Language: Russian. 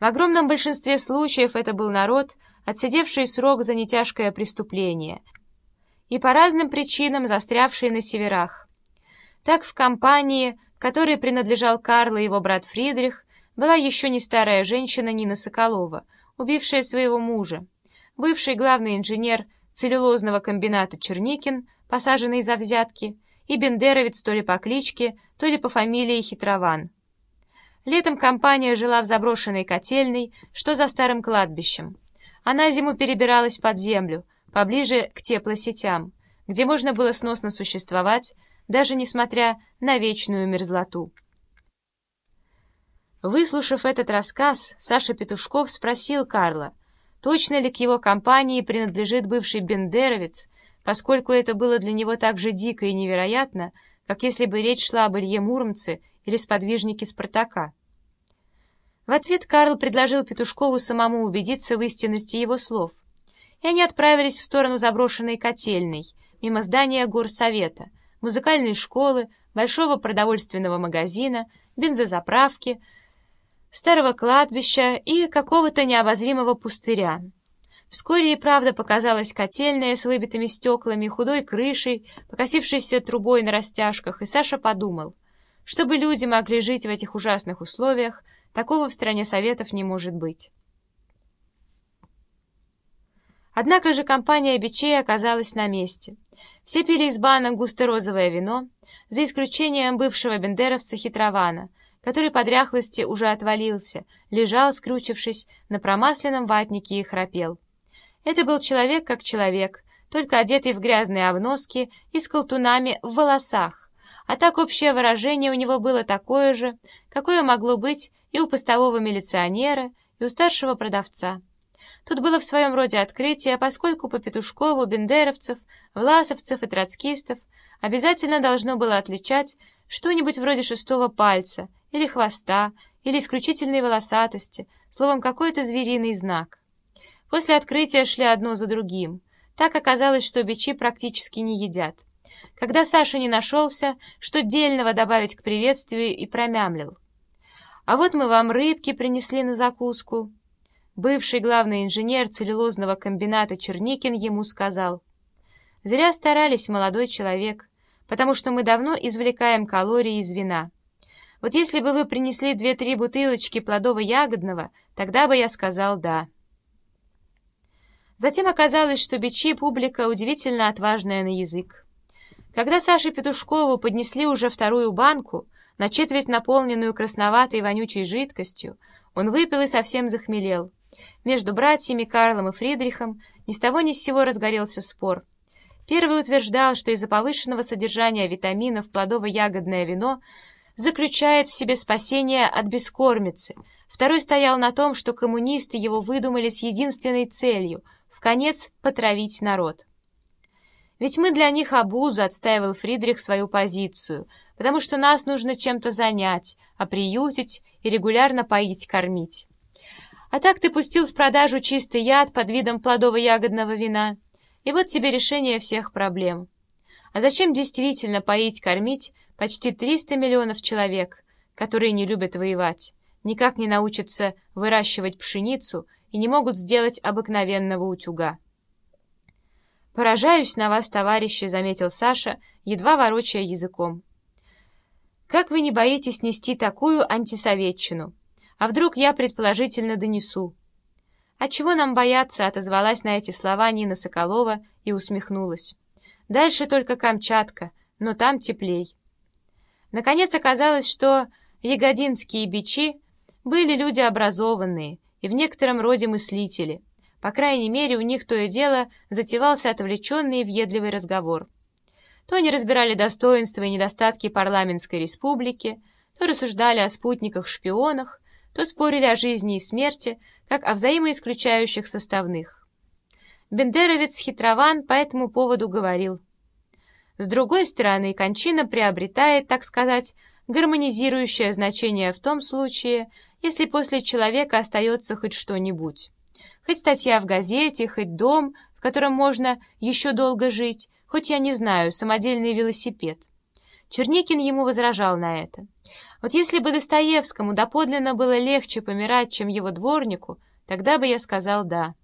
В огромном большинстве случаев это был народ, отсидевший срок за нетяжкое преступление и по разным причинам застрявший на северах. Так в компании, которой принадлежал Карл и его брат Фридрих, была еще не старая женщина Нина Соколова, убившая своего мужа, бывший главный инженер целлюлозного комбината Черникин, посаженный за взятки, и бендеровец то ли по кличке, то ли по фамилии Хитрован. Летом компания жила в заброшенной котельной, что за старым кладбищем. Она зиму перебиралась под землю, поближе к теплосетям, где можно было сносно существовать, даже несмотря на вечную мерзлоту. Выслушав этот рассказ, Саша Петушков спросил Карла, точно ли к его компании принадлежит бывший бендеровец, поскольку это было для него так же дико и невероятно, как если бы речь шла об Илье Муромце или сподвижнике Спартака. В ответ Карл предложил Петушкову самому убедиться в истинности его слов, и они отправились в сторону заброшенной котельной, мимо здания горсовета, музыкальной школы, большого продовольственного магазина, бензозаправки, старого кладбища и какого-то необозримого пустыря. Вскоре и правда показалась котельная с выбитыми стеклами, худой крышей, покосившейся трубой на растяжках, и Саша подумал, чтобы люди могли жить в этих ужасных условиях, такого в стране Советов не может быть. Однако же компания бичей оказалась на месте. Все пили из банок густо-розовое вино, за исключением бывшего бендеровца Хитрована, который по дряхлости уже отвалился, лежал, скручившись на промасленном ватнике и храпел. Это был человек как человек, только одетый в грязные обноски и с колтунами в волосах. А так общее выражение у него было такое же, какое могло быть и у постового милиционера, и у старшего продавца. Тут было в своем роде открытие, поскольку по Петушкову бендеровцев, власовцев и троцкистов обязательно должно было отличать что-нибудь вроде шестого пальца, или хвоста, или исключительной волосатости, словом, какой-то звериный знак. После открытия шли одно за другим. Так оказалось, что бичи практически не едят. Когда Саша не нашелся, что дельного добавить к приветствию, и промямлил. «А вот мы вам рыбки принесли на закуску». Бывший главный инженер целлюлозного комбината Черникин ему сказал. «Зря старались, молодой человек, потому что мы давно извлекаем калории из вина. Вот если бы вы принесли две-три бутылочки плодово-ягодного, тогда бы я сказал «да». Затем оказалось, что бичи публика удивительно отважная на язык. Когда Саше Петушкову поднесли уже вторую банку, на четверть наполненную красноватой вонючей жидкостью, он выпил и совсем захмелел. Между братьями Карлом и Фридрихом ни с того ни с сего разгорелся спор. Первый утверждал, что из-за повышенного содержания витаминов плодово-ягодное вино заключает в себе спасение от бескормицы. Второй стоял на том, что коммунисты его выдумали с единственной целью — в конец потравить народ. Ведь мы для них обуза, отстаивал Фридрих свою позицию, потому что нас нужно чем-то занять, оприютить и регулярно поить, кормить. А так ты пустил в продажу чистый яд под видом плодово-ягодного вина, и вот тебе решение всех проблем. А зачем действительно поить, кормить почти 300 миллионов человек, которые не любят воевать, никак не научатся выращивать пшеницу и не могут сделать обыкновенного утюга. «Поражаюсь на вас, товарищи», — заметил Саша, едва ворочая языком. «Как вы не боитесь нести такую антисоветчину? А вдруг я предположительно донесу?» «А чего нам бояться?» — отозвалась на эти слова Нина Соколова и усмехнулась. «Дальше только Камчатка, но там теплей». Наконец оказалось, что ягодинские бичи были люди образованные, и в некотором роде мыслители. По крайней мере, у них то и дело затевался отвлеченный и въедливый разговор. То они разбирали достоинства и недостатки парламентской республики, то рассуждали о спутниках-шпионах, то спорили о жизни и смерти, как о взаимоисключающих составных. Бендеровец Хитрован по этому поводу говорил. С другой стороны, кончина приобретает, так сказать, гармонизирующее значение в том случае, если после человека остается хоть что-нибудь. Хоть статья в газете, хоть дом, в котором можно еще долго жить, хоть, я не знаю, самодельный велосипед. Черникин ему возражал на это. Вот если бы Достоевскому доподлинно было легче помирать, чем его дворнику, тогда бы я сказал «да».